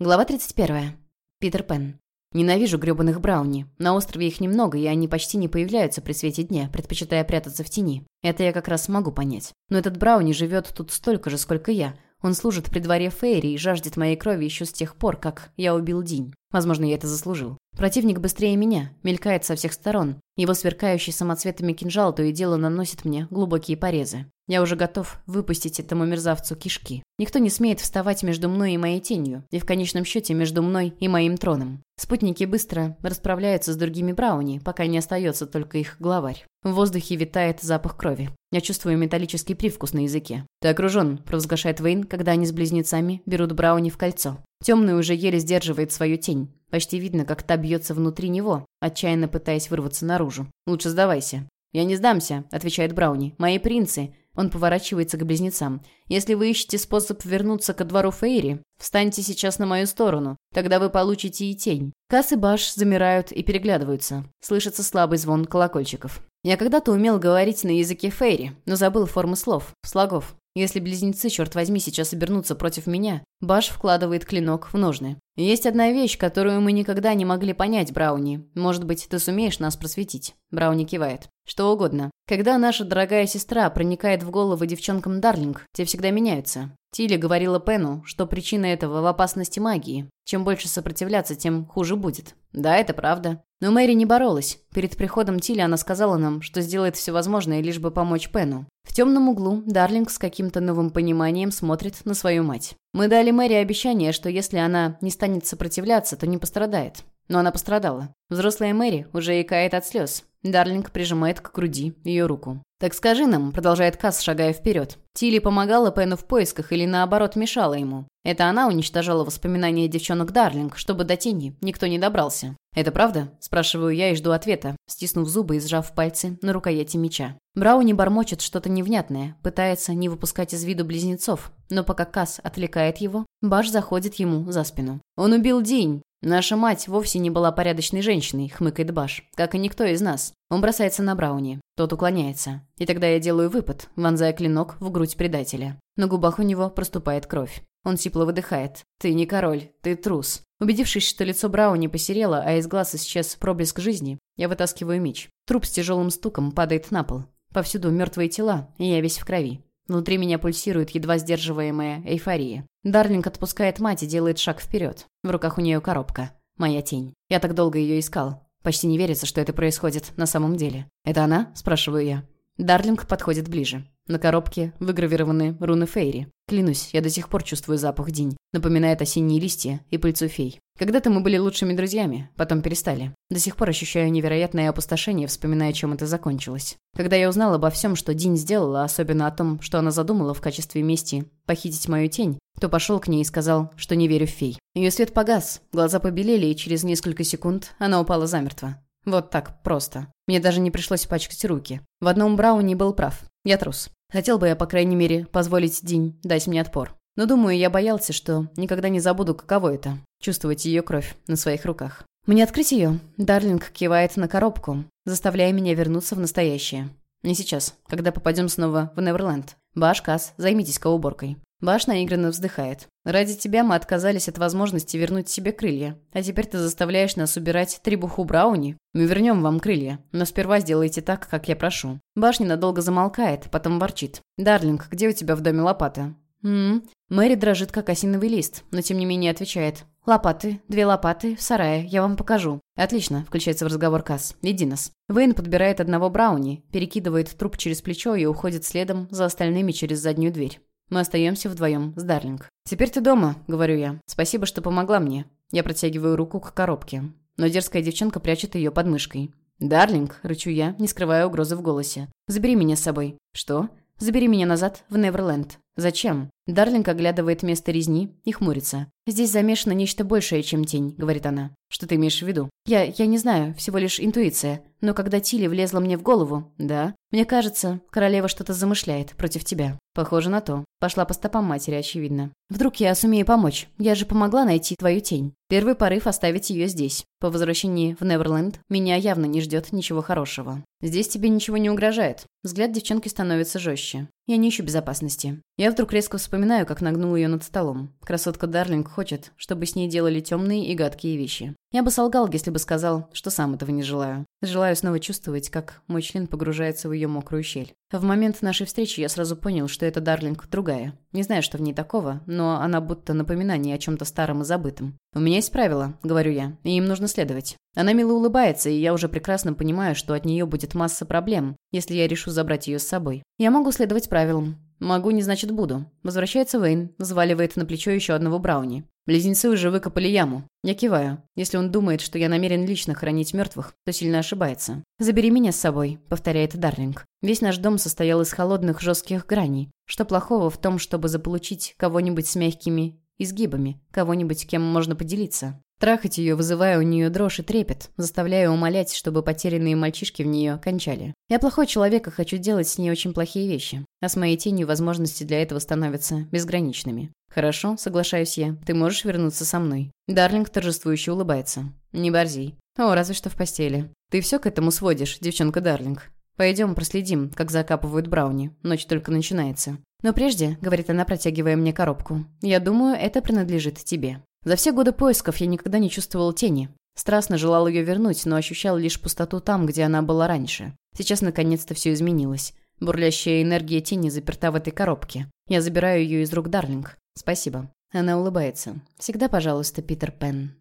Глава 31. Питер Пен. Ненавижу грёбаных брауни. На острове их немного, и они почти не появляются при свете дня, предпочитая прятаться в тени. Это я как раз могу понять. Но этот брауни живет тут столько же, сколько я. Он служит при дворе Фейри и жаждет моей крови еще с тех пор, как я убил Динь. Возможно, я это заслужил. Противник быстрее меня, мелькает со всех сторон. Его сверкающий самоцветами кинжал то и дело наносит мне глубокие порезы. Я уже готов выпустить этому мерзавцу кишки. Никто не смеет вставать между мной и моей тенью, и в конечном счете между мной и моим троном. Спутники быстро расправляются с другими брауни, пока не остается только их главарь. В воздухе витает запах крови. Я чувствую металлический привкус на языке. «Ты окружен», – провозглашает Вейн, когда они с близнецами берут брауни в кольцо. Темный уже еле сдерживает свою тень. Почти видно, как та бьется внутри него, отчаянно пытаясь вырваться наружу. «Лучше сдавайся». «Я не сдамся», – отвечает Брауни. «Мои принцы». Он поворачивается к близнецам. «Если вы ищете способ вернуться ко двору Фейри, встаньте сейчас на мою сторону. Тогда вы получите и тень». Касс и Баш замирают и переглядываются. Слышится слабый звон колокольчиков. Я когда-то умел говорить на языке Фейри, но забыл формы слов, слогов. Если близнецы, черт возьми, сейчас обернутся против меня, Баш вкладывает клинок в ножны. «Есть одна вещь, которую мы никогда не могли понять, Брауни. Может быть, ты сумеешь нас просветить?» Брауни кивает. «Что угодно. Когда наша дорогая сестра проникает в головы девчонкам Дарлинг, те всегда меняются. Тилли говорила Пену, что причина этого в опасности магии. Чем больше сопротивляться, тем хуже будет. Да, это правда. Но Мэри не боролась. Перед приходом Тилли она сказала нам, что сделает все возможное, лишь бы помочь Пену. В темном углу Дарлинг с каким-то новым пониманием смотрит на свою мать. Мы дали Мэри обещание, что если она не станет сопротивляться, то не пострадает. Но она пострадала. Взрослая Мэри уже икает от слез. Дарлинг прижимает к груди ее руку. «Так скажи нам», — продолжает Касс, шагая вперед. Тилли помогала Пену в поисках или, наоборот, мешала ему. Это она уничтожала воспоминания девчонок Дарлинг, чтобы до тени никто не добрался. «Это правда?» – спрашиваю я и жду ответа, стиснув зубы и сжав пальцы на рукояти меча. Брауни бормочет что-то невнятное, пытается не выпускать из виду близнецов, но пока Касс отвлекает его, Баш заходит ему за спину. «Он убил День!» «Наша мать вовсе не была порядочной женщиной», — хмыкает Баш, как и никто из нас. Он бросается на Брауни. Тот уклоняется. И тогда я делаю выпад, вонзая клинок в грудь предателя. На губах у него проступает кровь. Он сипло выдыхает. «Ты не король, ты трус». Убедившись, что лицо Брауни посерело, а из глаз исчез проблеск жизни, я вытаскиваю меч. Труп с тяжелым стуком падает на пол. Повсюду мертвые тела, и я весь в крови. Внутри меня пульсирует едва сдерживаемая эйфория. Дарлинг отпускает мать и делает шаг вперед. В руках у нее коробка. Моя тень. Я так долго ее искал. Почти не верится, что это происходит на самом деле. «Это она?» – спрашиваю я. Дарлинг подходит ближе. На коробке выгравированы руны Фейри. Клянусь, я до сих пор чувствую запах динь. Напоминает осенние листья и пыльцу фей. Когда-то мы были лучшими друзьями, потом перестали. До сих пор ощущаю невероятное опустошение, вспоминая, чем это закончилось. Когда я узнал обо всем, что Динь сделала, особенно о том, что она задумала в качестве мести похитить мою тень, то пошел к ней и сказал, что не верю в фей. Ее свет погас, глаза побелели, и через несколько секунд она упала замертво. Вот так, просто. Мне даже не пришлось пачкать руки. В одном Брауни был прав. Я трус. Хотел бы я, по крайней мере, позволить Динь дать мне отпор. Но думаю, я боялся, что никогда не забуду, каково это – чувствовать ее кровь на своих руках. «Мне открыть ее?» Дарлинг кивает на коробку, заставляя меня вернуться в настоящее. «Не сейчас, когда попадем снова в Неверленд. Баш, Касс, займитесь-ка уборкой». Баш наигранно вздыхает. «Ради тебя мы отказались от возможности вернуть себе крылья. А теперь ты заставляешь нас убирать трибуху Брауни? Мы вернем вам крылья, но сперва сделайте так, как я прошу». Баш ненадолго замолкает, потом ворчит. «Дарлинг, где у тебя в доме лопата?» «М-м». Мэри дрожит, как осиновый лист, но тем не менее отвечает. «Лопаты, две лопаты, в сарае, я вам покажу». «Отлично», — включается в разговор Касс. «Иди нас». Вейн подбирает одного брауни, перекидывает труп через плечо и уходит следом за остальными через заднюю дверь. Мы остаемся вдвоем с Дарлинг. «Теперь ты дома», — говорю я. «Спасибо, что помогла мне». Я протягиваю руку к коробке. Но дерзкая девчонка прячет ее под мышкой. «Дарлинг», — рычу я, не скрывая угрозы в голосе. «Забери меня с собой». «Что?» «Забери меня назад в Неверленд». «Зачем?» Дарлинг оглядывает место резни и хмурится. «Здесь замешано нечто большее, чем тень», — говорит она. «Что ты имеешь в виду?» «Я... я не знаю, всего лишь интуиция. Но когда Тилли влезла мне в голову...» «Да?» «Мне кажется, королева что-то замышляет против тебя». «Похоже на то. Пошла по стопам матери, очевидно. Вдруг я сумею помочь? Я же помогла найти твою тень». Первый порыв оставить ее здесь. По возвращении в Неверленд меня явно не ждет ничего хорошего. Здесь тебе ничего не угрожает. Взгляд девчонки становится жестче. Я не ищу безопасности. Я вдруг резко вспоминаю вспоминаю, как нагнул ее над столом. Красотка Дарлинг хочет, чтобы с ней делали темные и гадкие вещи. Я бы солгал, если бы сказал, что сам этого не желаю. Желаю снова чувствовать, как мой член погружается в ее мокрую щель. В момент нашей встречи я сразу понял, что эта Дарлинг другая. Не знаю, что в ней такого, но она будто напоминание о чем-то старом и забытом. «У меня есть правила», — говорю я, — «и им нужно следовать». Она мило улыбается, и я уже прекрасно понимаю, что от нее будет масса проблем, если я решу забрать ее с собой. Я могу следовать правилам. Могу, не значит буду. Возвращается Вейн, взваливает на плечо еще одного Брауни. Близнецы уже выкопали яму. Я киваю. Если он думает, что я намерен лично хранить мертвых, то сильно ошибается. «Забери меня с собой», — повторяет Дарлинг. Весь наш дом состоял из холодных жестких граней. Что плохого в том, чтобы заполучить кого-нибудь с мягкими изгибами, кого-нибудь, кем можно поделиться? Трахать ее, вызывая у нее дрожь и трепет, заставляя умолять, чтобы потерянные мальчишки в нее кончали. Я плохой человек и хочу делать с ней очень плохие вещи, а с моей тенью возможности для этого становятся безграничными. «Хорошо, соглашаюсь я. Ты можешь вернуться со мной». Дарлинг торжествующе улыбается. «Не борзи. О, разве что в постели. Ты все к этому сводишь, девчонка Дарлинг. Пойдем проследим, как закапывают Брауни. Ночь только начинается. Но прежде, — говорит она, протягивая мне коробку, — я думаю, это принадлежит тебе. За все годы поисков я никогда не чувствовал тени. Страстно желал ее вернуть, но ощущал лишь пустоту там, где она была раньше. Сейчас наконец-то все изменилось. Бурлящая энергия тени заперта в этой коробке. Я забираю ее из рук Дарлинг. Спасибо. Она улыбается. Всегда, пожалуйста, Питер Пен.